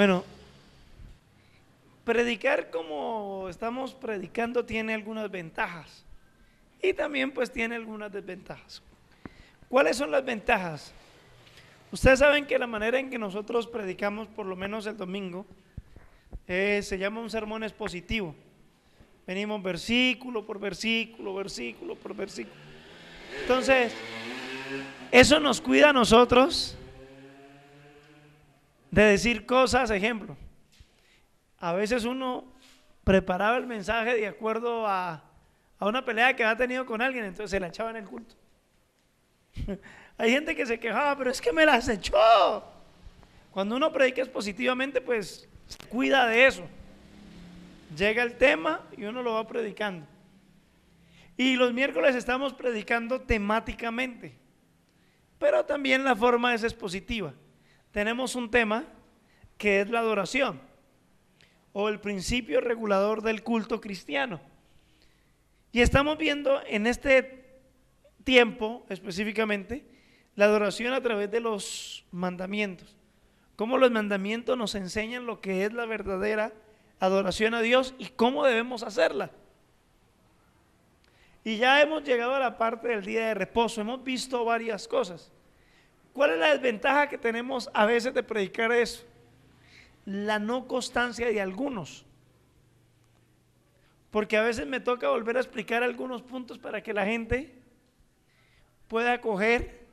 Bueno, predicar como estamos predicando tiene algunas ventajas y también pues tiene algunas desventajas. ¿Cuáles son las ventajas? Ustedes saben que la manera en que nosotros predicamos, por lo menos el domingo, eh, se llama un sermón expositivo. Venimos versículo por versículo, versículo por versículo. Entonces, eso nos cuida a nosotros de decir cosas, ejemplo. A veces uno preparaba el mensaje de acuerdo a, a una pelea que había tenido con alguien, entonces se la echaba en el culto. Hay gente que se quejaba, pero es que me las echó. Cuando uno predica expositivamente, pues cuida de eso. Llega el tema y uno lo va predicando. Y los miércoles estamos predicando temáticamente, pero también la forma es expositiva. Tenemos un tema que es la adoración o el principio regulador del culto cristiano. Y estamos viendo en este tiempo específicamente la adoración a través de los mandamientos. Cómo los mandamientos nos enseñan lo que es la verdadera adoración a Dios y cómo debemos hacerla. Y ya hemos llegado a la parte del día de reposo. Hemos visto varias cosas. ¿Cuál es la desventaja que tenemos a veces de predicar eso? La no constancia de algunos. Porque a veces me toca volver a explicar algunos puntos para que la gente pueda coger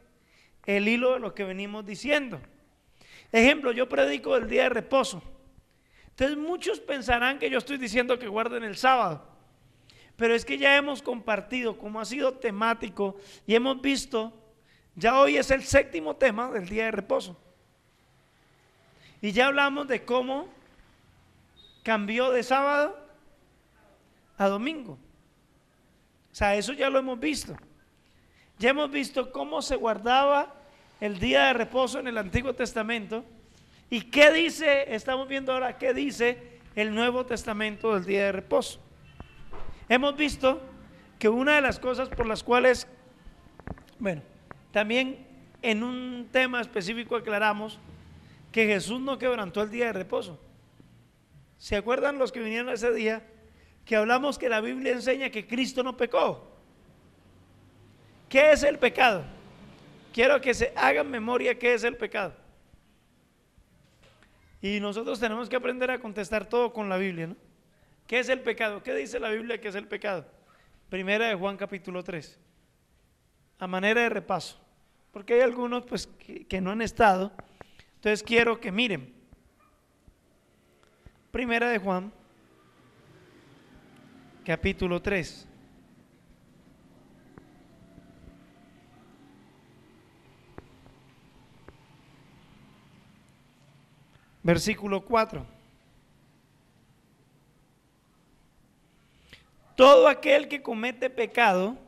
el hilo de lo que venimos diciendo. Ejemplo, yo predico el día de reposo. Entonces muchos pensarán que yo estoy diciendo que guarden el sábado. Pero es que ya hemos compartido, como ha sido temático, y hemos visto, ya hoy es el séptimo tema del día de reposo. Y ya hablamos de cómo cambió de sábado a domingo. O sea, eso ya lo hemos visto. Ya hemos visto cómo se guardaba el día de reposo en el Antiguo Testamento. ¿Y qué dice, estamos viendo ahora, qué dice el Nuevo Testamento del día de reposo? Hemos visto que una de las cosas por las cuales, bueno, también en un tema específico aclaramos que Jesús no quebrantó el día de reposo. ¿Se acuerdan los que vinieron ese día? Que hablamos que la Biblia enseña que Cristo no pecó. ¿Qué es el pecado? Quiero que se hagan memoria qué es el pecado. Y nosotros tenemos que aprender a contestar todo con la Biblia, ¿no? ¿Qué es el pecado? ¿Qué dice la Biblia que es el pecado? Primera de Juan capítulo 3. A manera de repaso. Porque hay algunos pues que, que no han estado. Entonces quiero que miren. Primera de Juan capítulo 3. Versículo 4. Todo aquel que comete pecado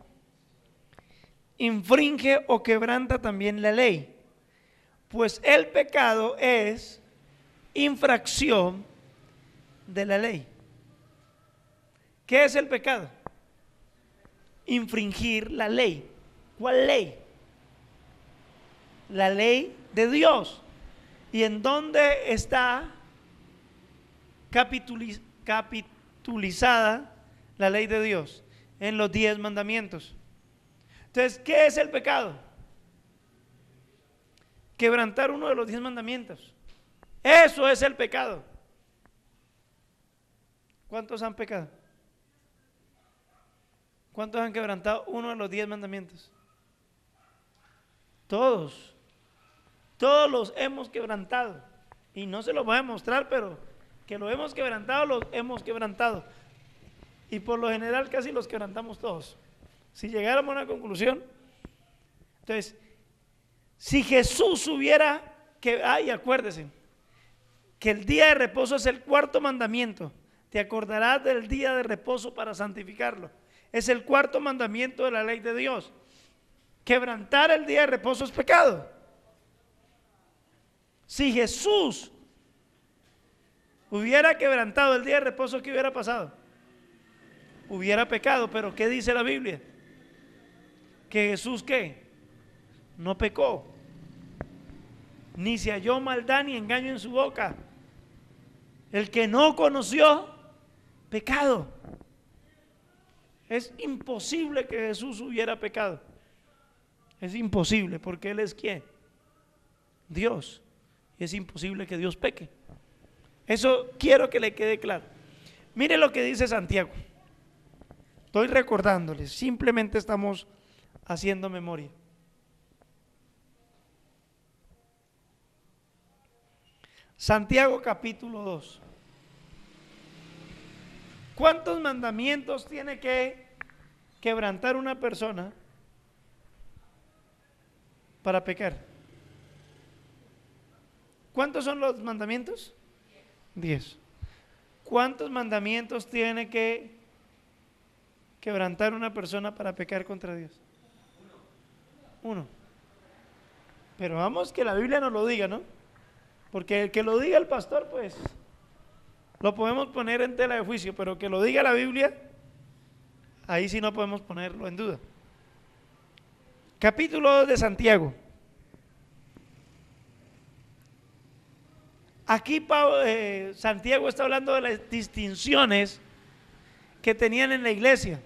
infringe o quebranta también la ley, pues el pecado es infracción de la ley. ¿Qué es el pecado? Infringir la ley. ¿Cuál ley? La ley de Dios. ¿Y en dónde está capitulizada la ley de Dios? En los diez mandamientos. Entonces, ¿qué es el pecado? Quebrantar uno de los diez mandamientos. Eso es el pecado. ¿Cuántos han pecado? ¿Cuántos han quebrantado uno de los diez mandamientos? Todos. Todos los hemos quebrantado. Y no se los voy a mostrar, pero que lo hemos quebrantado, los hemos quebrantado. Y por lo general casi los quebrantamos todos. Si llegáramos a una conclusión, entonces, si Jesús hubiera que, ay, acuérdese, que el día de reposo es el cuarto mandamiento. Te acordarás del día de reposo para santificarlo. Es el cuarto mandamiento de la ley de Dios. Quebrantar el día de reposo es pecado. Si Jesús hubiera quebrantado el día de reposo, ¿qué hubiera pasado? Hubiera pecado, pero ¿qué dice la Biblia? Que Jesús qué? No pecó. Ni se halló maldad ni engaño en su boca. el que no conoció pecado. Es imposible que Jesús hubiera pecado. Es imposible porque Él es quién? Dios. Y es imposible que Dios peque. Eso quiero que le quede claro. Mire lo que dice Santiago. Estoy recordándoles, simplemente estamos haciendo memoria. Santiago capítulo 2. ¿Cuántos mandamientos tiene que quebrantar una persona para pecar? ¿Cuántos son los mandamientos? Diez. ¿Cuántos mandamientos tiene que quebrantar una persona para pecar contra Dios? Uno. Pero vamos que la Biblia nos lo diga, ¿no? Porque el que lo diga el pastor, pues lo podemos poner en tela de juicio, pero que lo diga la Biblia, ahí sí no podemos ponerlo en duda. Capítulo 2 de Santiago. Aquí eh, Santiago está hablando de las distinciones que tenían en la iglesia.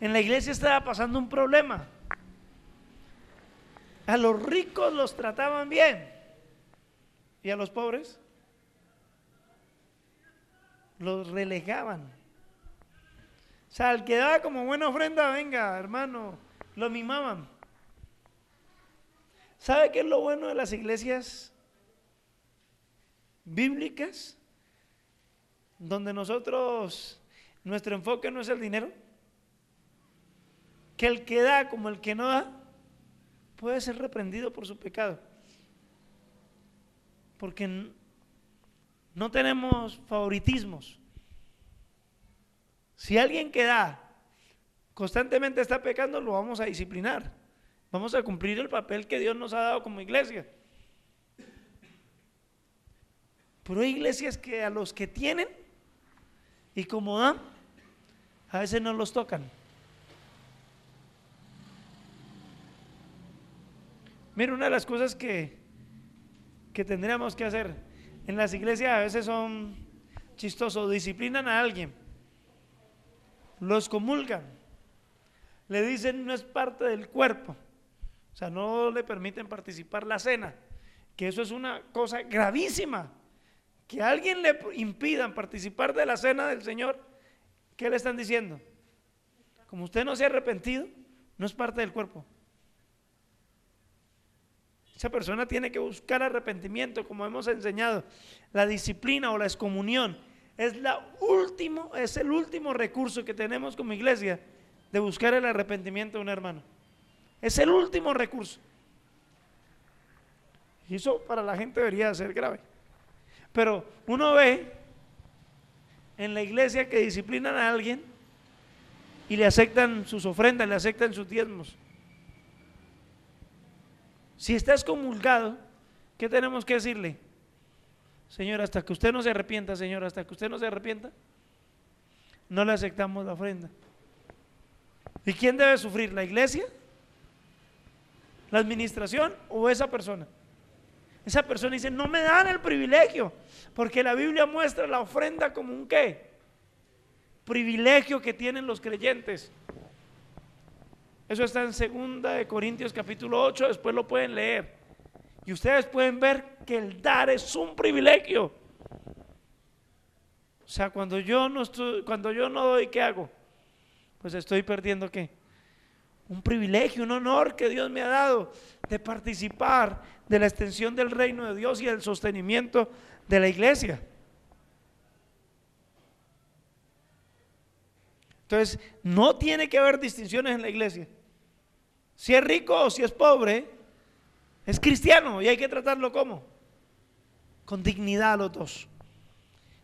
En la iglesia estaba pasando un problema. A los ricos los trataban bien y a los pobres los relegaban. O sea, al que daba como buena ofrenda, venga, hermano, lo mimaban. ¿Sabe qué es lo bueno de las iglesias bíblicas? Donde nosotros, nuestro enfoque no es el dinero. Que el que da como el que no da, puede ser reprendido por su pecado. Porque no tenemos favoritismos. Si alguien que da constantemente está pecando, lo vamos a disciplinar. Vamos a cumplir el papel que Dios nos ha dado como iglesia. Pero hay iglesias que a los que tienen y como dan, a veces no los tocan. Mira, una de las cosas que, que tendríamos que hacer en las iglesias a veces son chistosos, disciplinan a alguien, los comulgan, le dicen no es parte del cuerpo, o sea, no le permiten participar la cena, que eso es una cosa gravísima, que a alguien le impidan participar de la cena del Señor, ¿qué le están diciendo? Como usted no se ha arrepentido, no es parte del cuerpo. Esa persona tiene que buscar arrepentimiento, como hemos enseñado. La disciplina o la excomunión es, la último, es el último recurso que tenemos como iglesia de buscar el arrepentimiento de un hermano. Es el último recurso. Y eso para la gente debería ser grave. Pero uno ve en la iglesia que disciplinan a alguien y le aceptan sus ofrendas, le aceptan sus diezmos. Si está excomulgado, ¿qué tenemos que decirle? Señor, hasta que usted no se arrepienta, Señor, hasta que usted no se arrepienta, no le aceptamos la ofrenda. ¿Y quién debe sufrir? ¿La iglesia? ¿La administración o esa persona? Esa persona dice, no me dan el privilegio, porque la Biblia muestra la ofrenda como un qué? Privilegio que tienen los creyentes. Eso está en 2 de Corintios capítulo 8, después lo pueden leer. Y ustedes pueden ver que el dar es un privilegio. O sea, cuando yo no estoy, cuando yo no doy, ¿qué hago? Pues estoy perdiendo qué? Un privilegio, un honor que Dios me ha dado de participar de la extensión del reino de Dios y del sostenimiento de la iglesia. Entonces, no tiene que haber distinciones en la iglesia. Si es rico o si es pobre, es cristiano y hay que tratarlo como con dignidad a los dos.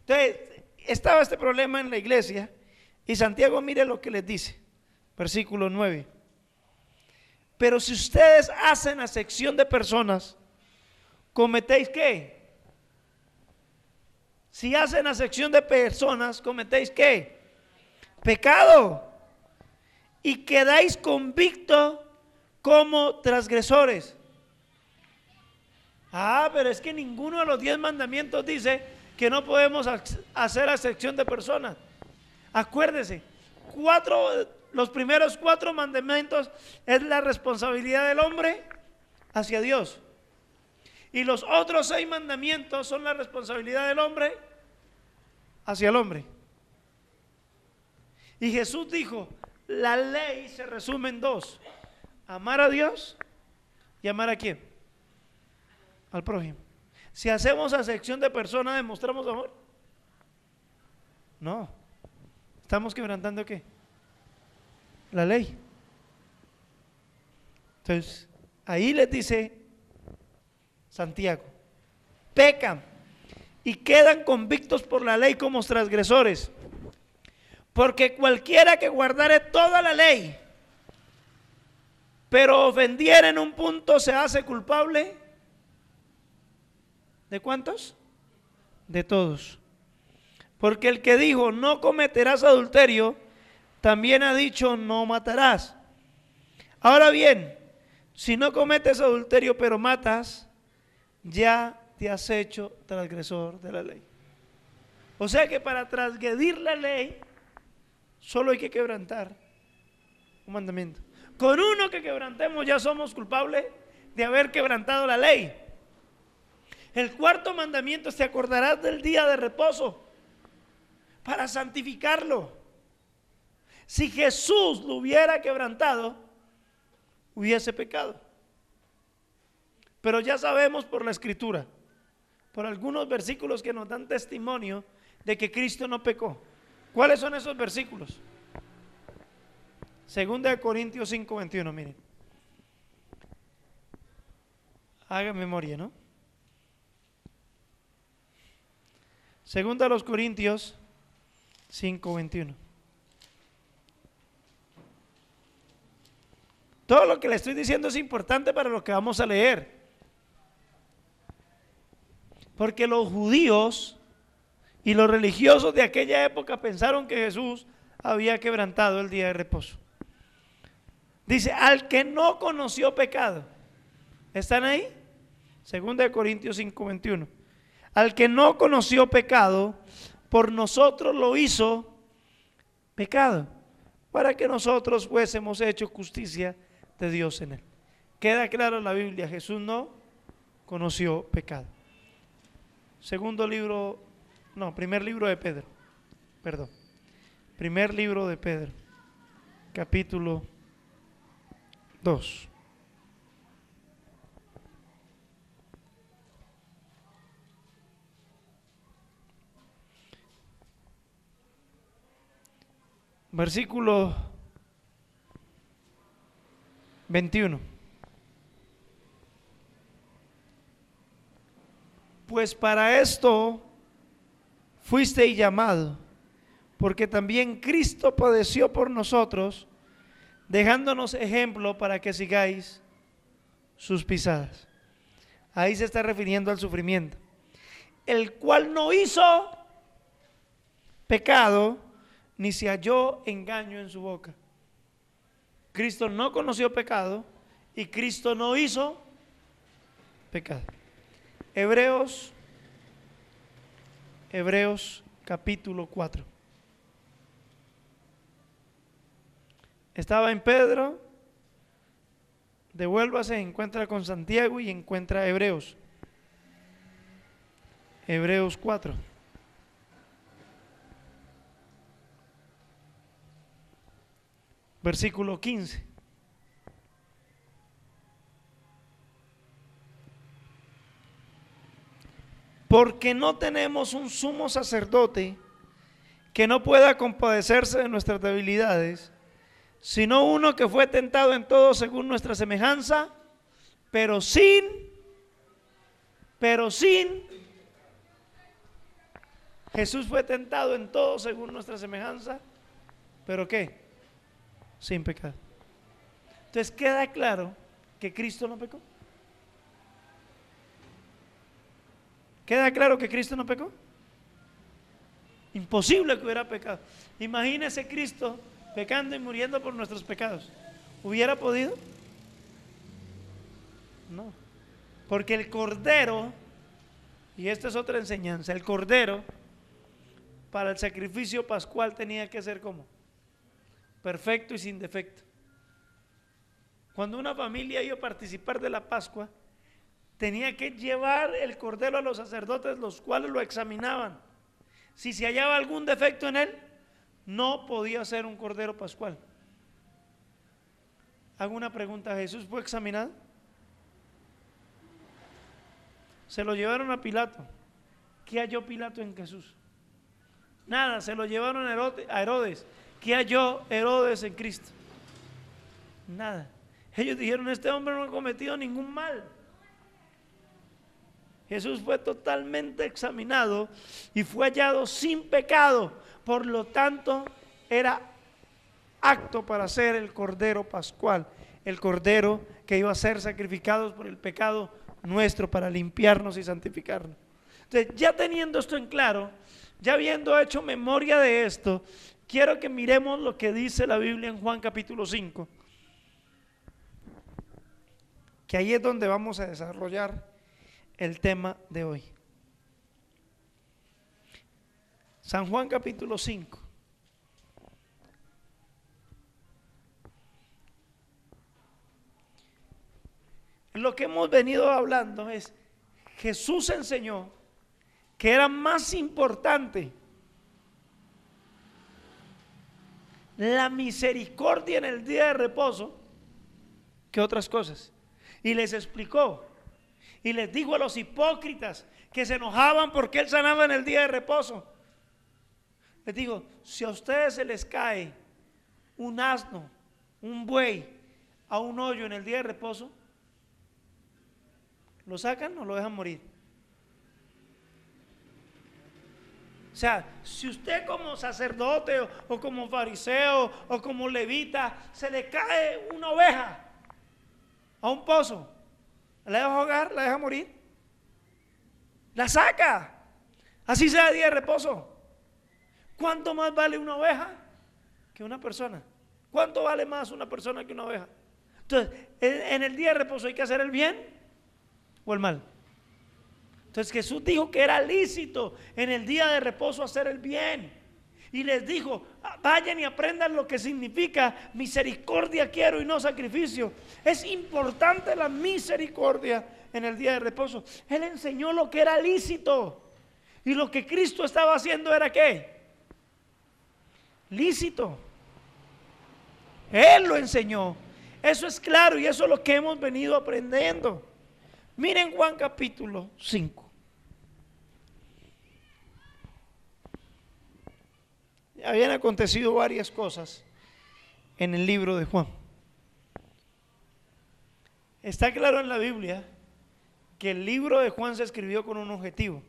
Entonces, estaba este problema en la iglesia y Santiago mire lo que les dice, versículo 9. Pero si ustedes hacen sección de personas, cometéis qué? Si hacen sección de personas, cometéis qué? Pecado. Y quedáis convictos como transgresores. Ah, pero es que ninguno de los diez mandamientos dice que no podemos hacer acepción de personas. Acuérdese, cuatro, los primeros cuatro mandamientos es la responsabilidad del hombre hacia Dios. Y los otros seis mandamientos son la responsabilidad del hombre hacia el hombre. Y Jesús dijo, la ley se resume en dos, amar a Dios y amar a quién? Al prójimo. Si hacemos acepción de personas, ¿demostramos amor? No. ¿Estamos quebrantando qué? La ley. Entonces, ahí les dice Santiago, pecan y quedan convictos por la ley como transgresores. Porque cualquiera que guardare toda la ley, pero ofendiera en un punto, se hace culpable ¿De cuántos? De todos. Porque el que dijo, no cometerás adulterio, también ha dicho, no matarás. Ahora bien, si no cometes adulterio pero matas, ya te has hecho transgresor de la ley. O sea que para transgredir la ley, solo hay que quebrantar un mandamiento. Con uno que quebrantemos ya somos culpables de haber quebrantado la ley. El cuarto mandamiento, te acordarás del día de reposo para santificarlo. Si Jesús lo hubiera quebrantado, hubiese pecado. Pero ya sabemos por la escritura, por algunos versículos que nos dan testimonio de que Cristo no pecó. ¿Cuáles son esos versículos? Segunda de Corintios 5, 21, miren. Haga memoria, ¿no? Segunda a los Corintios 5:21. Todo lo que le estoy diciendo es importante para lo que vamos a leer. Porque los judíos y los religiosos de aquella época pensaron que Jesús había quebrantado el día de reposo. Dice, al que no conoció pecado. ¿Están ahí? Segunda de Corintios 5:21 al que no conoció pecado, por nosotros lo hizo pecado, para que nosotros fuésemos hecho justicia de Dios en él. Queda claro en la Biblia, Jesús no conoció pecado. Segundo libro, no, primer libro de Pedro, perdón. Primer libro de Pedro, capítulo 2. versículo 21. Pues para esto fuiste llamado, porque también Cristo padeció por nosotros, dejándonos ejemplo para que sigáis sus pisadas. Ahí se está refiriendo al sufrimiento, el cual no hizo pecado, ni se halló engaño en su boca. Cristo no conoció pecado y Cristo no hizo pecado. Hebreos, Hebreos capítulo 4. Estaba en Pedro, devuélvase, encuentra con Santiago y encuentra Hebreos. Hebreos 4. versículo 15. Porque no tenemos un sumo sacerdote que no pueda compadecerse de nuestras debilidades, sino uno que fue tentado en todo según nuestra semejanza, pero sin, pero sin, Jesús fue tentado en todo según nuestra semejanza, pero ¿qué? sin pecado. Entonces queda claro que Cristo no pecó. ¿Queda claro que Cristo no pecó? Imposible que hubiera pecado. Imagínese Cristo pecando y muriendo por nuestros pecados. ¿Hubiera podido? No. Porque el Cordero Y esta es otra enseñanza. El cordero para el sacrificio pascual tenía que ser como perfecto y sin defecto. Cuando una familia iba a participar de la Pascua, tenía que llevar el cordero a los sacerdotes, los cuales lo examinaban. Si se hallaba algún defecto en él, no podía ser un cordero pascual. Hago una pregunta, ¿Jesús fue examinado? Se lo llevaron a Pilato. ¿Qué halló Pilato en Jesús? Nada, se lo llevaron a Herodes. ¿Qué halló Herodes en Cristo? Nada. Ellos dijeron, este hombre no ha cometido ningún mal. Jesús fue totalmente examinado y fue hallado sin pecado. Por lo tanto, era acto para ser el Cordero Pascual, el Cordero que iba a ser sacrificado por el pecado nuestro para limpiarnos y santificarnos. Entonces, ya teniendo esto en claro, ya habiendo hecho memoria de esto, quiero que miremos lo que dice la Biblia en Juan capítulo 5, que ahí es donde vamos a desarrollar el tema de hoy. San Juan capítulo 5. Lo que hemos venido hablando es, Jesús enseñó que era más importante la misericordia en el día de reposo que otras cosas. Y les explicó y les dijo a los hipócritas que se enojaban porque él sanaba en el día de reposo. Les digo, si a ustedes se les cae un asno, un buey, a un hoyo en el día de reposo, ¿Lo sacan o lo dejan morir? O sea, si usted como sacerdote o, como fariseo o como levita se le cae una oveja a un pozo, ¿la deja ahogar? ¿La deja morir? La saca. Así sea día de reposo. ¿Cuánto más vale una oveja que una persona? ¿Cuánto vale más una persona que una oveja? Entonces, en el día de reposo hay que hacer el bien o el mal. Entonces Jesús dijo que era lícito en el día de reposo hacer el bien. Y les dijo, ah, vayan y aprendan lo que significa misericordia quiero y no sacrificio. Es importante la misericordia en el día de reposo. Él enseñó lo que era lícito. Y lo que Cristo estaba haciendo era qué? Lícito. Él lo enseñó. Eso es claro y eso es lo que hemos venido aprendiendo. Miren Juan capítulo 5. Habían acontecido varias cosas en el libro de Juan. Está claro en la Biblia que el libro de Juan se escribió con un objetivo,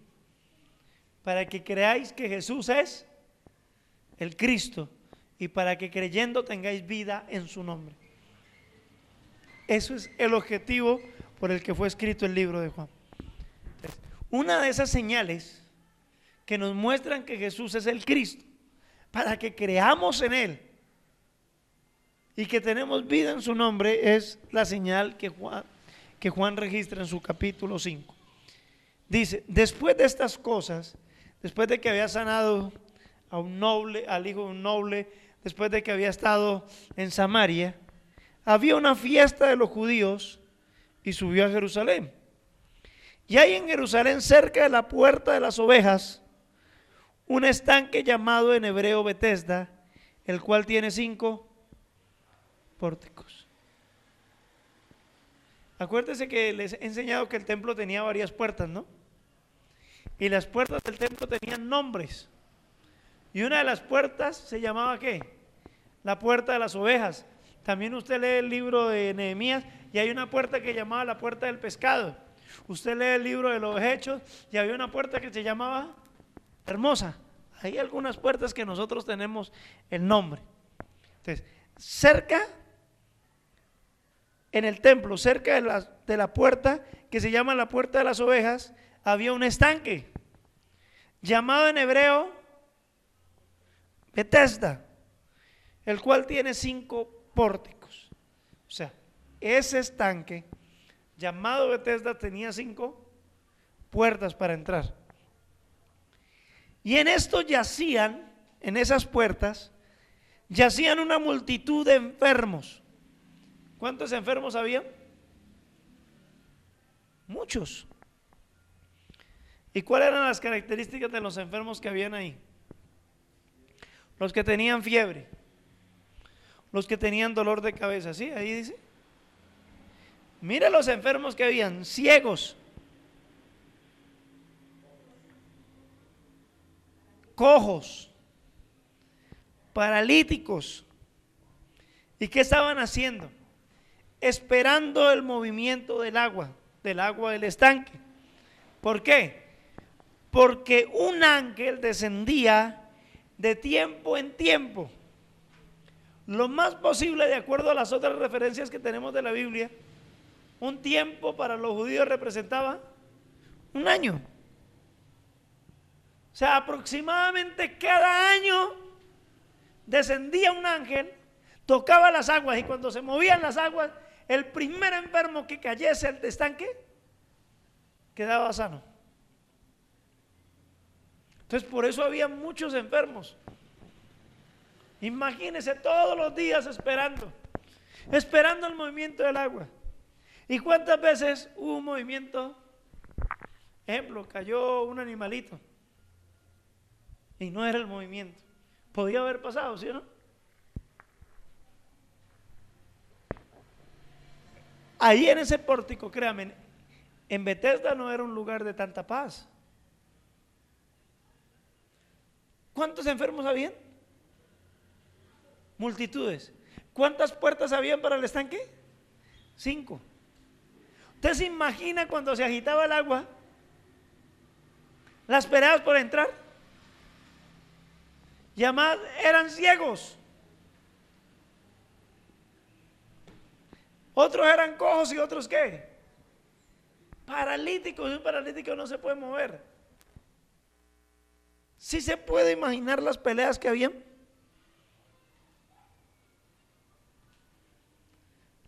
para que creáis que Jesús es el Cristo y para que creyendo tengáis vida en su nombre. Eso es el objetivo por el que fue escrito el libro de Juan. una de esas señales que nos muestran que Jesús es el Cristo, para que creamos en Él y que tenemos vida en su nombre, es la señal que Juan, que Juan registra en su capítulo 5. Dice, después de estas cosas, después de que había sanado a un noble, al hijo de un noble, después de que había estado en Samaria, había una fiesta de los judíos y subió a Jerusalén. Y hay en Jerusalén, cerca de la puerta de las ovejas, un estanque llamado en hebreo Betesda, el cual tiene cinco pórticos. Acuérdense que les he enseñado que el templo tenía varias puertas, ¿no? Y las puertas del templo tenían nombres. Y una de las puertas se llamaba ¿qué? La puerta de las ovejas. También usted lee el libro de Nehemías y hay una puerta que llamaba la puerta del pescado. Usted lee el libro de los hechos y había una puerta que se llamaba hermosa. Hay algunas puertas que nosotros tenemos el nombre. Entonces, cerca en el templo, cerca de la, de la puerta que se llama la puerta de las ovejas, había un estanque llamado en hebreo Bethesda, el cual tiene cinco pórticos. O sea, ese estanque llamado Bethesda tenía cinco puertas para entrar. Y en esto yacían, en esas puertas, yacían una multitud de enfermos. ¿Cuántos enfermos había? Muchos. ¿Y cuáles eran las características de los enfermos que habían ahí? Los que tenían fiebre, los que tenían dolor de cabeza, ¿sí? Ahí dice. Mira los enfermos que habían, ciegos, cojos, paralíticos. ¿Y qué estaban haciendo? Esperando el movimiento del agua, del agua del estanque. ¿Por qué? Porque un ángel descendía de tiempo en tiempo. Lo más posible, de acuerdo a las otras referencias que tenemos de la Biblia, un tiempo para los judíos representaba un año. O sea, aproximadamente cada año descendía un ángel, tocaba las aguas y cuando se movían las aguas, el primer enfermo que cayese al estanque quedaba sano. Entonces por eso había muchos enfermos. Imagínense todos los días esperando, esperando el movimiento del agua. ¿Y cuántas veces hubo un movimiento? Ejemplo, cayó un animalito y no era el movimiento. Podía haber pasado, ¿sí o no? Ahí en ese pórtico, créanme, en Bethesda no era un lugar de tanta paz. ¿Cuántos enfermos habían? Multitudes. ¿Cuántas puertas habían para el estanque? Cinco. ¿Usted se imagina cuando se agitaba el agua? Las peleas por entrar. Y eran ciegos. Otros eran cojos y otros qué? Paralíticos. Un paralítico no se puede mover. Si se puede imaginar las peleas que habían.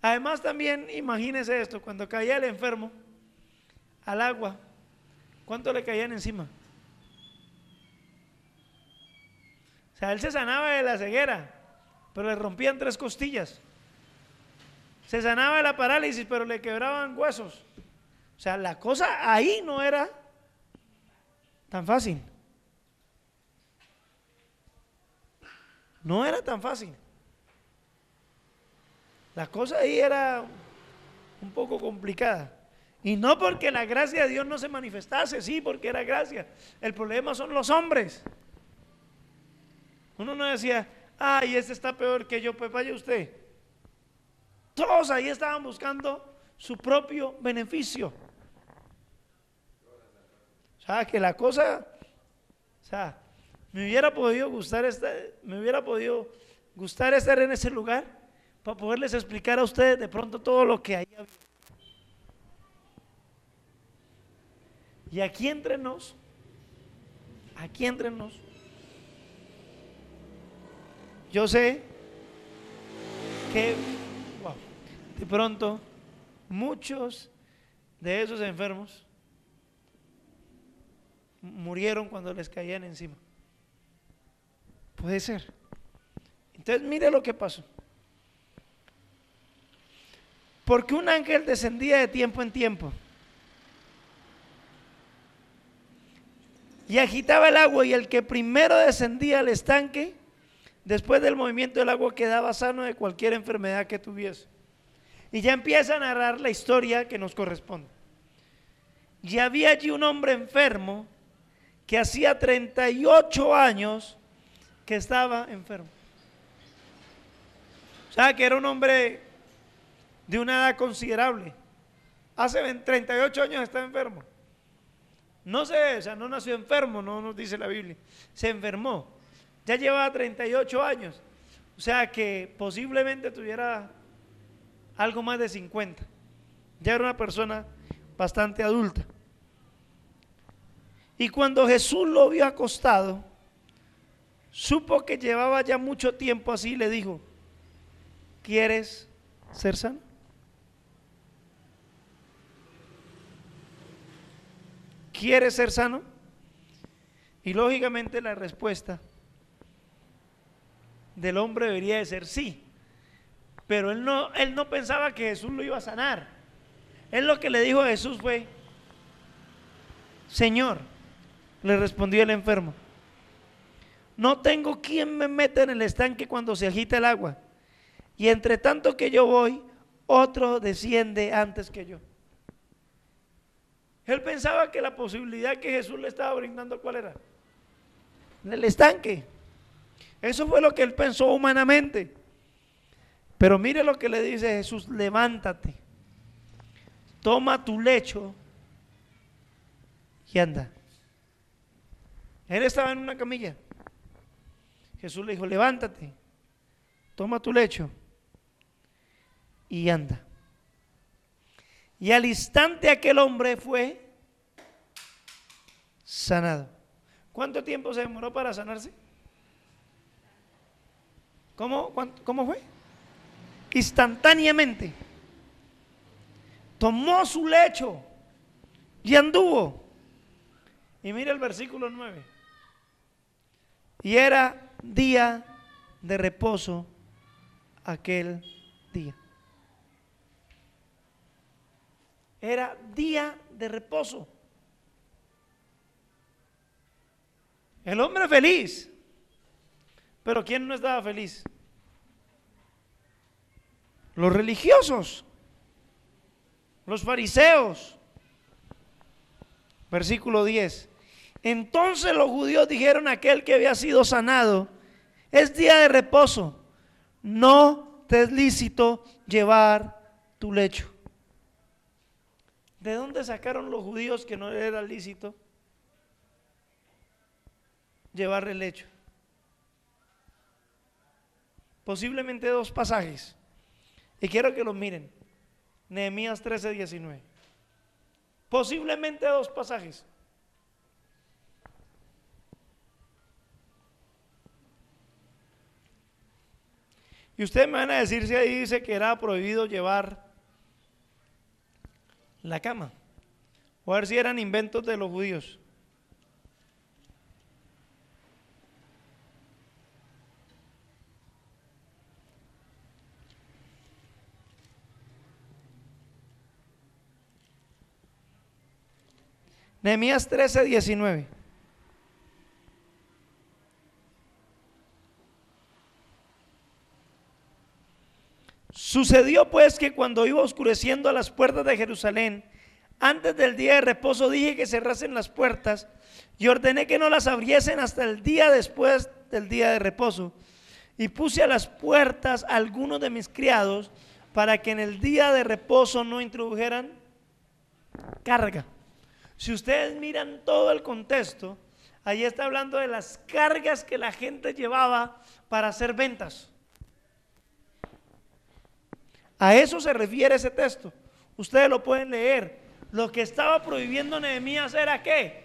Además también imagínese esto, cuando caía el enfermo al agua, ¿cuánto le caían encima? O sea, él se sanaba de la ceguera, pero le rompían tres costillas. Se sanaba de la parálisis, pero le quebraban huesos. O sea, la cosa ahí no era tan fácil. No era tan fácil. La cosa ahí era un poco complicada. Y no porque la gracia de Dios no se manifestase, sí, porque era gracia. El problema son los hombres. Uno no decía, ay, este está peor que yo, pues vaya usted. Todos ahí estaban buscando su propio beneficio. O sea, que la cosa, o sea, me hubiera podido gustar esta, me hubiera podido gustar estar en ese lugar para poderles explicar a ustedes de pronto todo lo que hay. Y aquí entre nos, aquí entre nos, yo sé que de pronto muchos de esos enfermos murieron cuando les caían encima. Puede ser. Entonces mire lo que pasó. Porque un ángel descendía de tiempo en tiempo y agitaba el agua y el que primero descendía al estanque después del movimiento del agua quedaba sano de cualquier enfermedad que tuviese. Y ya empieza a narrar la historia que nos corresponde. Y había allí un hombre enfermo que hacía 38 años que estaba enfermo. O sea, que era un hombre de una edad considerable. Hace 38 años estaba enfermo. No sé, o sea, no nació enfermo, no nos dice la Biblia. Se enfermó. Ya llevaba 38 años. O sea que posiblemente tuviera algo más de 50. Ya era una persona bastante adulta. Y cuando Jesús lo vio acostado, supo que llevaba ya mucho tiempo así le dijo, ¿quieres ser sano? ¿quieres ser sano? Y lógicamente la respuesta del hombre debería de ser sí. Pero él no, él no pensaba que Jesús lo iba a sanar. Él lo que le dijo a Jesús fue, Señor, le respondió el enfermo, no tengo quien me meta en el estanque cuando se agita el agua. Y entre tanto que yo voy, otro desciende antes que yo. Él pensaba que la posibilidad que Jesús le estaba brindando, ¿cuál era? En el estanque. Eso fue lo que él pensó humanamente. Pero mire lo que le dice Jesús, levántate, toma tu lecho y anda. Él estaba en una camilla. Jesús le dijo, levántate, toma tu lecho y anda. Y al instante aquel hombre fue sanado. ¿Cuánto tiempo se demoró para sanarse? ¿Cómo, cómo fue? Instantáneamente. Tomó su lecho y anduvo. Y mira el versículo 9. Y era día de reposo aquel día. Era día de reposo. El hombre feliz. Pero ¿quién no estaba feliz? Los religiosos. Los fariseos. Versículo 10. Entonces los judíos dijeron a aquel que había sido sanado, es día de reposo, no te es lícito llevar tu lecho. ¿De dónde sacaron los judíos que no era lícito llevar el lecho? Posiblemente dos pasajes. Y quiero que los miren. Nehemías 13, 19. Posiblemente dos pasajes. Y ustedes me van a decir si ahí dice que era prohibido llevar la cama. O a ver si eran inventos de los judíos. Nehemías 13, 19. Sucedió pues que cuando iba oscureciendo a las puertas de Jerusalén, antes del día de reposo dije que cerrasen las puertas y ordené que no las abriesen hasta el día después del día de reposo. Y puse a las puertas a algunos de mis criados para que en el día de reposo no introdujeran carga. Si ustedes miran todo el contexto, ahí está hablando de las cargas que la gente llevaba para hacer ventas. A eso se refiere ese texto. Ustedes lo pueden leer. Lo que estaba prohibiendo Nehemías era qué?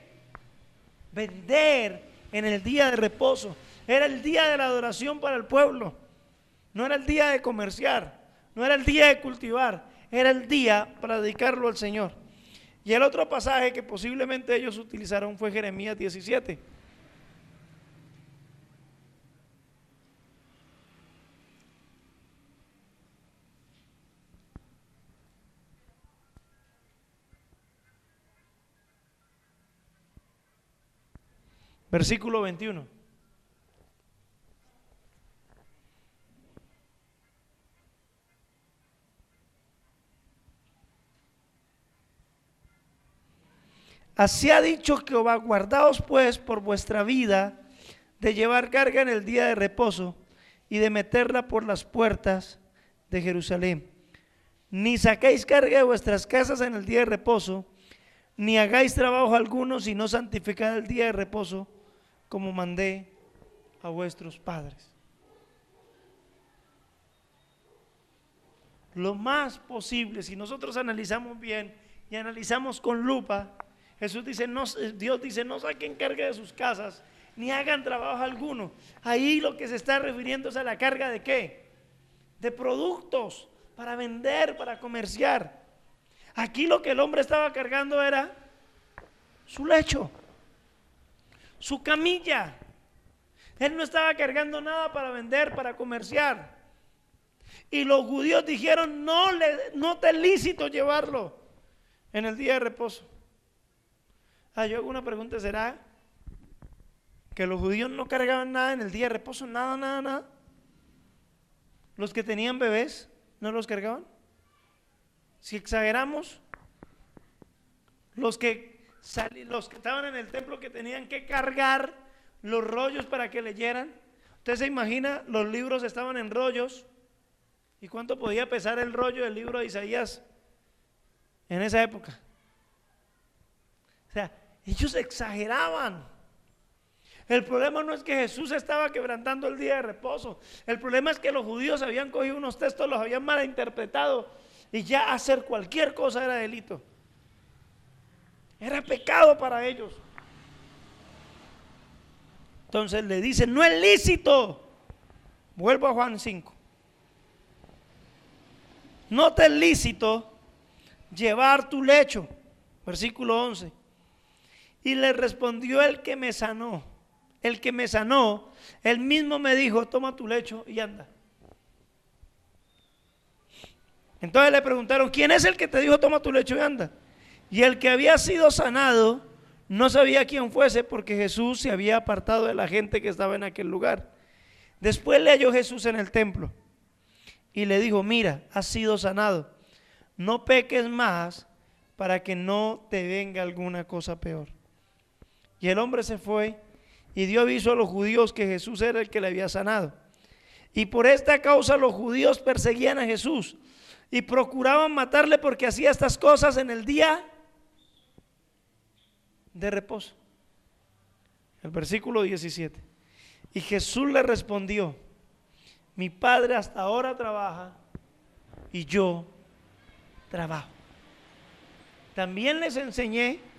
Vender en el día de reposo. Era el día de la adoración para el pueblo. No era el día de comerciar. No era el día de cultivar. Era el día para dedicarlo al Señor. Y el otro pasaje que posiblemente ellos utilizaron fue Jeremías 17. Versículo 21. Así ha dicho Jehová, guardaos pues por vuestra vida de llevar carga en el día de reposo y de meterla por las puertas de Jerusalén. Ni saquéis carga de vuestras casas en el día de reposo, ni hagáis trabajo alguno, sino santificad el día de reposo como mandé a vuestros padres. Lo más posible, si nosotros analizamos bien y analizamos con lupa, Jesús dice, Dios dice, no saquen carga de sus casas, ni hagan trabajo alguno. Ahí lo que se está refiriendo es a la carga de qué? De productos para vender, para comerciar. Aquí lo que el hombre estaba cargando era su lecho, su camilla. Él no estaba cargando nada para vender, para comerciar. Y los judíos dijeron, no, le, no te es lícito llevarlo en el día de reposo. Ah, yo hago una pregunta, ¿será que los judíos no cargaban nada en el día de reposo? Nada, nada, nada. Los que tenían bebés, ¿no los cargaban? Si exageramos, los que, los que estaban en el templo que tenían que cargar los rollos para que leyeran. Usted se imagina, los libros estaban en rollos. ¿Y cuánto podía pesar el rollo del libro de Isaías en esa época? O sea, ellos exageraban. El problema no es que Jesús estaba quebrantando el día de reposo. El problema es que los judíos habían cogido unos textos, los habían malinterpretado y ya hacer cualquier cosa era delito. Era pecado para ellos. Entonces le dicen, no es lícito. Vuelvo a Juan 5. No te es lícito llevar tu lecho. Versículo 11. Y le respondió el que me sanó. El que me sanó, él mismo me dijo, toma tu lecho y anda. Entonces le preguntaron, ¿quién es el que te dijo, toma tu lecho y anda? Y el que había sido sanado no sabía quién fuese porque Jesús se había apartado de la gente que estaba en aquel lugar. Después le halló Jesús en el templo y le dijo, mira, has sido sanado, no peques más para que no te venga alguna cosa peor. Y el hombre se fue y dio aviso a los judíos que Jesús era el que le había sanado. Y por esta causa los judíos perseguían a Jesús y procuraban matarle porque hacía estas cosas en el día de reposo. El versículo 17. Y Jesús le respondió, mi padre hasta ahora trabaja y yo trabajo. También les enseñé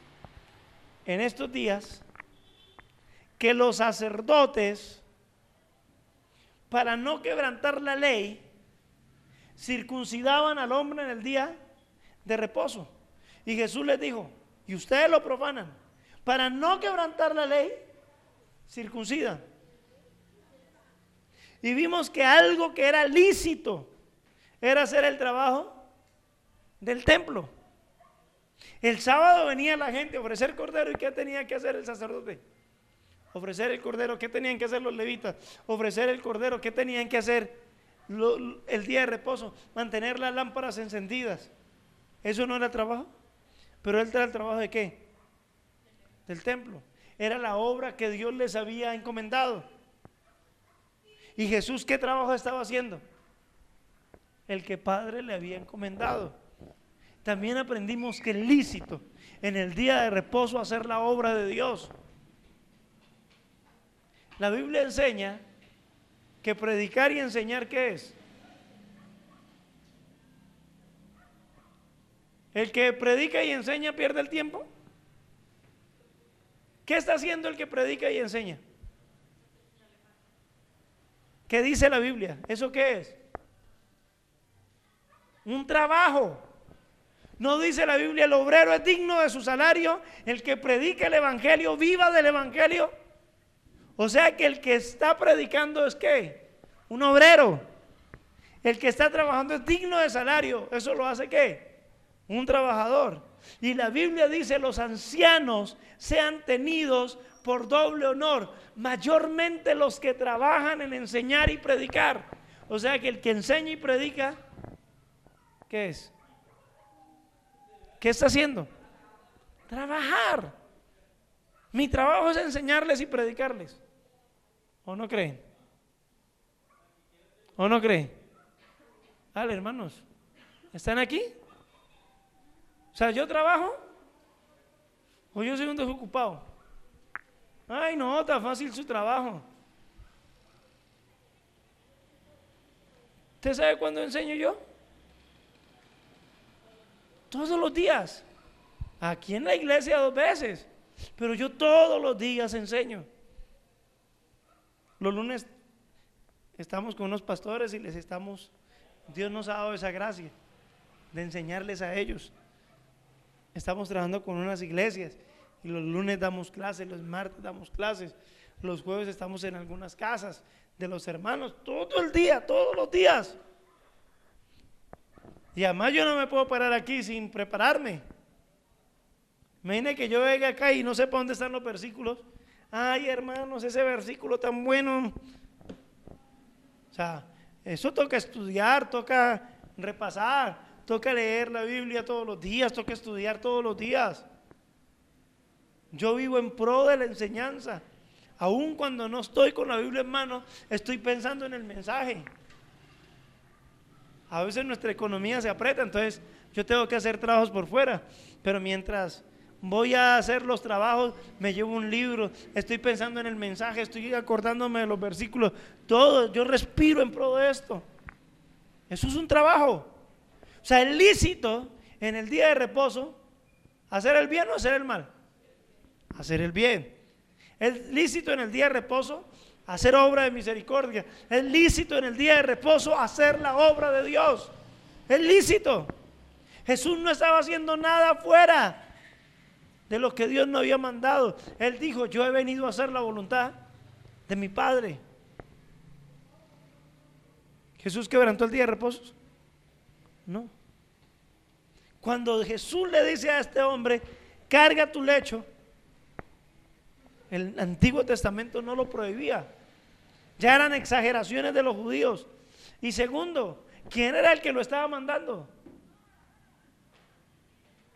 en estos días que los sacerdotes, para no quebrantar la ley, circuncidaban al hombre en el día de reposo. Y Jesús les dijo, y ustedes lo profanan, para no quebrantar la ley, circuncidan. Y vimos que algo que era lícito era hacer el trabajo del templo. El sábado venía la gente a ofrecer cordero y ¿qué tenía que hacer el sacerdote? Ofrecer el cordero, ¿qué tenían que hacer los levitas? Ofrecer el cordero, ¿qué tenían que hacer el día de reposo? Mantener las lámparas encendidas. ¿Eso no era trabajo? Pero él era el trabajo de qué? Del templo. Era la obra que Dios les había encomendado. ¿Y Jesús qué trabajo estaba haciendo? El que Padre le había encomendado. También aprendimos que es lícito en el día de reposo hacer la obra de Dios. La Biblia enseña que predicar y enseñar qué es. El que predica y enseña pierde el tiempo. ¿Qué está haciendo el que predica y enseña? ¿Qué dice la Biblia? ¿Eso qué es? Un trabajo. No dice la Biblia, el obrero es digno de su salario, el que predica el Evangelio, viva del Evangelio. O sea que el que está predicando es qué? Un obrero. El que está trabajando es digno de salario. ¿Eso lo hace qué? Un trabajador. Y la Biblia dice, los ancianos sean tenidos por doble honor, mayormente los que trabajan en enseñar y predicar. O sea que el que enseña y predica, ¿qué es? ¿Qué está haciendo? Trabajar. Mi trabajo es enseñarles y predicarles. ¿O no creen? ¿O no creen? Dale, hermanos. ¿Están aquí? O sea, yo trabajo o yo soy un desocupado. Ay, no, está fácil su trabajo. ¿Usted sabe cuándo enseño yo? Todos los días. Aquí en la iglesia dos veces. Pero yo todos los días enseño. Los lunes estamos con unos pastores y les estamos, Dios nos ha dado esa gracia de enseñarles a ellos. Estamos trabajando con unas iglesias Y los lunes damos clases, los martes damos clases, los jueves estamos en algunas casas de los hermanos, todo el día, todos los días. Y además yo no me puedo parar aquí sin prepararme. Imagine que yo venga acá y no sepa dónde están los versículos. Ay, hermanos, ese versículo tan bueno. O sea, eso toca estudiar, toca repasar, toca leer la Biblia todos los días, toca estudiar todos los días. Yo vivo en pro de la enseñanza. Aun cuando no estoy con la Biblia en mano, estoy pensando en el mensaje. A veces nuestra economía se aprieta, entonces yo tengo que hacer trabajos por fuera. Pero mientras voy a hacer los trabajos, me llevo un libro, estoy pensando en el mensaje, estoy acordándome de los versículos, todo, yo respiro en pro de esto. Eso es un trabajo. O sea, es lícito en el día de reposo hacer el bien o hacer el mal. Hacer el bien. Es lícito en el día de reposo hacer obra de misericordia. Es lícito en el día de reposo hacer la obra de Dios. Es lícito. Jesús no estaba haciendo nada fuera de lo que Dios no había mandado. Él dijo, yo he venido a hacer la voluntad de mi Padre. Jesús quebrantó el día de reposo. No. Cuando Jesús le dice a este hombre, carga tu lecho, el Antiguo Testamento no lo prohibía. Ya eran exageraciones de los judíos. Y segundo, ¿quién era el que lo estaba mandando?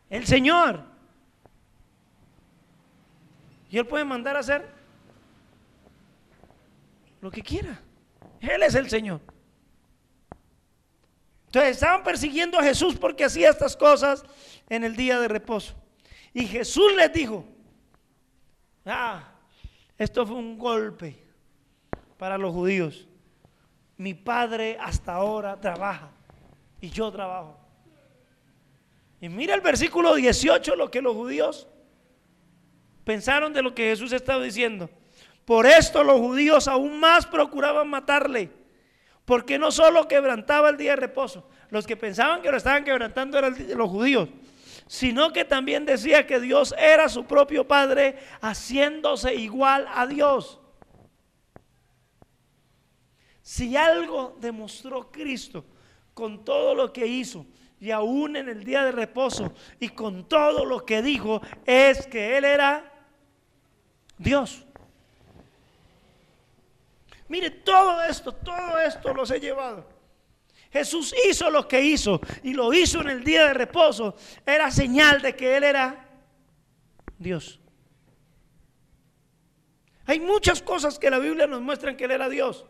El Señor. Y Él puede mandar a hacer lo que quiera. Él es el Señor. Entonces estaban persiguiendo a Jesús porque hacía estas cosas en el día de reposo. Y Jesús les dijo, ah, esto fue un golpe para los judíos. Mi padre hasta ahora trabaja y yo trabajo. Y mira el versículo 18, lo que los judíos pensaron de lo que Jesús estaba diciendo. Por esto los judíos aún más procuraban matarle, porque no solo quebrantaba el día de reposo, los que pensaban que lo estaban quebrantando eran los judíos, sino que también decía que Dios era su propio Padre, haciéndose igual a Dios. Si algo demostró Cristo con todo lo que hizo, y aún en el día de reposo, y con todo lo que dijo, es que Él era Dios. Mire, todo esto, todo esto los he llevado. Jesús hizo lo que hizo y lo hizo en el día de reposo. Era señal de que Él era Dios. Hay muchas cosas que la Biblia nos muestra que Él era Dios.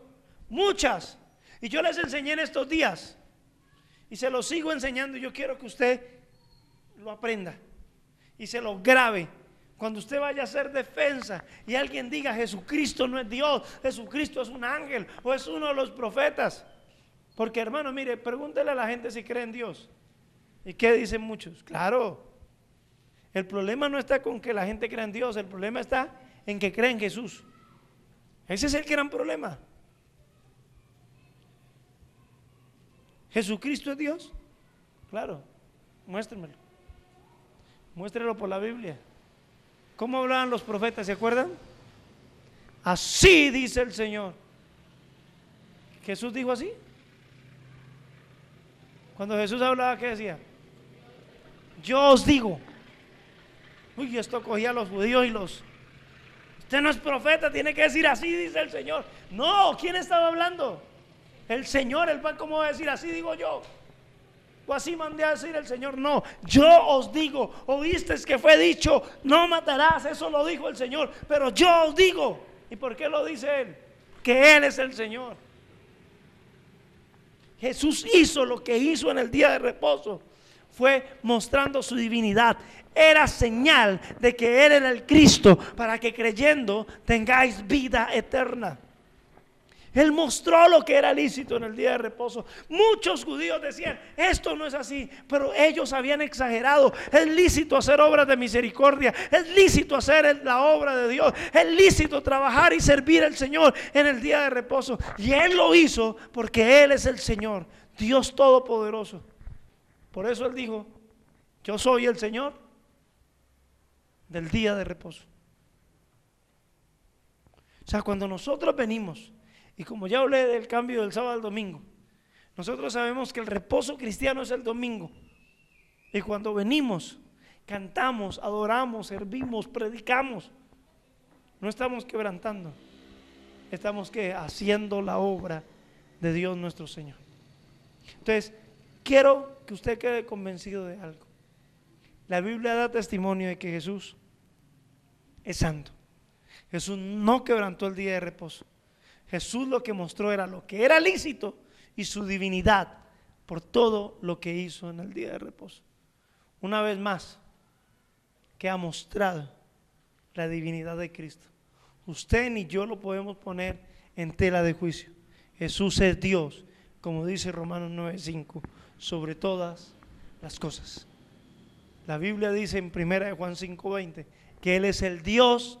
Muchas. Y yo les enseñé en estos días. Y se lo sigo enseñando. Y yo quiero que usted lo aprenda. Y se lo grabe cuando usted vaya a hacer defensa y alguien diga Jesucristo no es Dios, Jesucristo es un ángel o es uno de los profetas. Porque hermano, mire, pregúntele a la gente si cree en Dios. ¿Y qué dicen muchos? Claro. El problema no está con que la gente crea en Dios, el problema está en que cree en Jesús. Ese es el gran problema. ¿Jesucristo es Dios? Claro, muéstremelo. Muéstrelo por la Biblia. ¿Cómo hablaban los profetas? ¿Se acuerdan? Así dice el Señor. Jesús dijo así. Cuando Jesús hablaba, ¿qué decía? Yo os digo. Uy, esto cogía a los judíos y los... Usted no es profeta, tiene que decir así, dice el Señor. No, ¿quién estaba hablando? El Señor, el pan, ¿cómo va a decir así? Digo yo así mandé a decir el Señor. No, yo os digo, oíste que fue dicho, no matarás, eso lo dijo el Señor. Pero yo os digo, ¿y por qué lo dice Él? Que Él es el Señor. Jesús hizo lo que hizo en el día de reposo. Fue mostrando su divinidad. Era señal de que Él era el Cristo para que creyendo tengáis vida eterna. Él mostró lo que era lícito en el día de reposo. Muchos judíos decían, esto no es así, pero ellos habían exagerado. Es lícito hacer obras de misericordia, es lícito hacer la obra de Dios, es lícito trabajar y servir al Señor en el día de reposo. Y Él lo hizo porque Él es el Señor, Dios Todopoderoso. Por eso Él dijo, yo soy el Señor. del día de reposo. O sea, cuando nosotros venimos, y como ya hablé del cambio del sábado al domingo, nosotros sabemos que el reposo cristiano es el domingo. Y cuando venimos, cantamos, adoramos, servimos, predicamos, no estamos quebrantando, estamos que haciendo la obra de Dios nuestro Señor. Entonces, quiero que usted quede convencido de algo. La Biblia da testimonio de que Jesús es santo. Jesús no quebrantó el día de reposo. Jesús lo que mostró era lo que era lícito y su divinidad por todo lo que hizo en el día de reposo. Una vez más, que ha mostrado la divinidad de Cristo. Usted ni yo lo podemos poner en tela de juicio. Jesús es Dios, como dice Romanos 9:5, sobre todas las cosas. La Biblia dice en 1 Juan 5:20 que Él es el Dios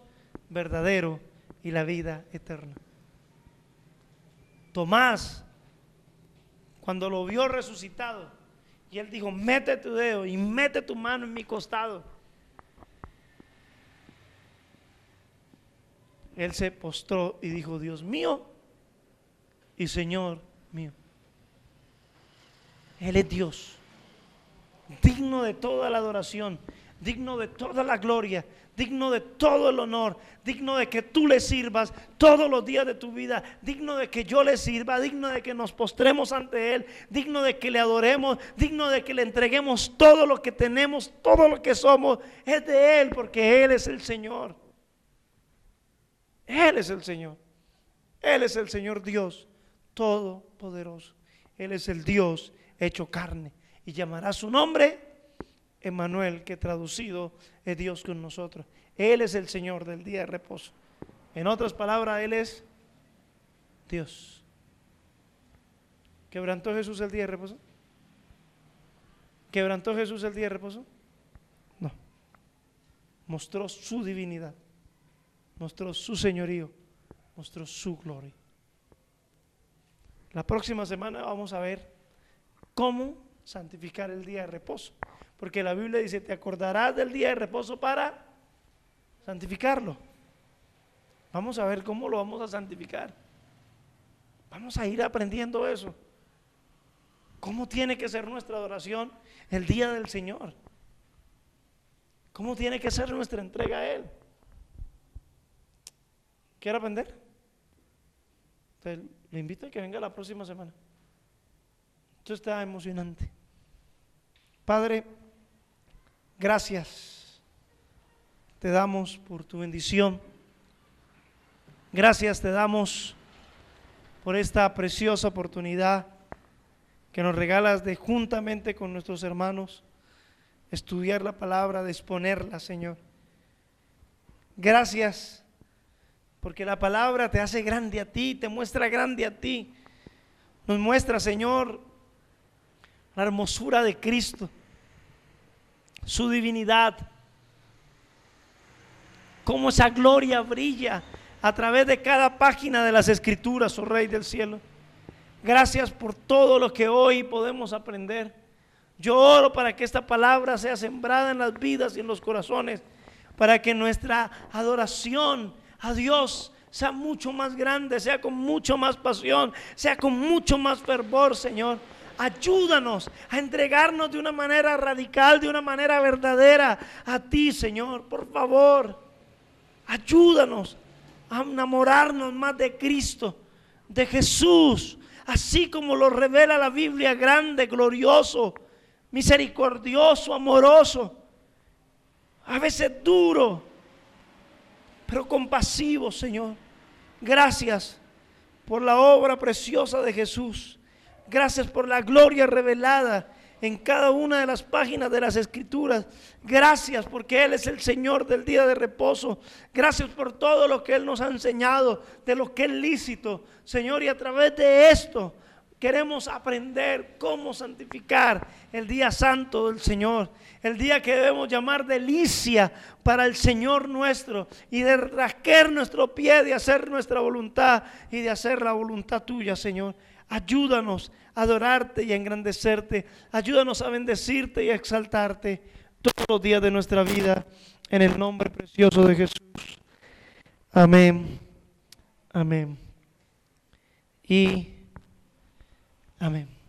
verdadero y la vida eterna. Tomás, cuando lo vio resucitado, y él dijo, mete tu dedo y mete tu mano en mi costado. Él se postró y dijo, Dios mío y Señor mío. Él es Dios, digno de toda la adoración, digno de toda la gloria, digno de todo el honor, digno de que tú le sirvas todos los días de tu vida, digno de que yo le sirva, digno de que nos postremos ante Él, digno de que le adoremos, digno de que le entreguemos todo lo que tenemos, todo lo que somos, es de Él, porque Él es el Señor. Él es el Señor. Él es el Señor Dios Todopoderoso. Él es el Dios hecho carne. Y llamará su nombre Emmanuel, que traducido es Dios con nosotros. Él es el Señor del día de reposo. En otras palabras, Él es Dios. ¿Quebrantó Jesús el día de reposo? ¿Quebrantó Jesús el día de reposo? No. Mostró su divinidad, mostró su señorío, mostró su gloria. La próxima semana vamos a ver cómo santificar el día de reposo. Porque la Biblia dice, te acordarás del día de reposo para santificarlo. Vamos a ver cómo lo vamos a santificar. Vamos a ir aprendiendo eso. ¿Cómo tiene que ser nuestra adoración el día del Señor? ¿Cómo tiene que ser nuestra entrega a Él? ¿Quiere aprender? Entonces, le invito a que venga la próxima semana. Esto está emocionante. Padre, Gracias te damos por tu bendición. Gracias te damos por esta preciosa oportunidad que nos regalas de juntamente con nuestros hermanos estudiar la palabra, de exponerla, Señor. Gracias porque la palabra te hace grande a ti, te muestra grande a ti. Nos muestra, Señor, la hermosura de Cristo su divinidad, cómo esa gloria brilla a través de cada página de las escrituras, oh Rey del cielo. Gracias por todo lo que hoy podemos aprender. Yo oro para que esta palabra sea sembrada en las vidas y en los corazones, para que nuestra adoración a Dios sea mucho más grande, sea con mucho más pasión, sea con mucho más fervor, Señor Ayúdanos a entregarnos de una manera radical, de una manera verdadera a ti, Señor. Por favor, ayúdanos a enamorarnos más de Cristo, de Jesús, así como lo revela la Biblia grande, glorioso, misericordioso, amoroso, a veces duro, pero compasivo, Señor. Gracias por la obra preciosa de Jesús. Gracias por la gloria revelada en cada una de las páginas de las escrituras. Gracias porque Él es el Señor del día de reposo. Gracias por todo lo que Él nos ha enseñado, de lo que es lícito. Señor, y a través de esto queremos aprender cómo santificar el día santo del Señor. El día que debemos llamar delicia para el Señor nuestro y de rasquer nuestro pie de hacer nuestra voluntad y de hacer la voluntad tuya, Señor. Ayúdanos a adorarte y a engrandecerte. Ayúdanos a bendecirte y a exaltarte todos los días de nuestra vida. En el nombre precioso de Jesús. Amén. Amén. Y amén.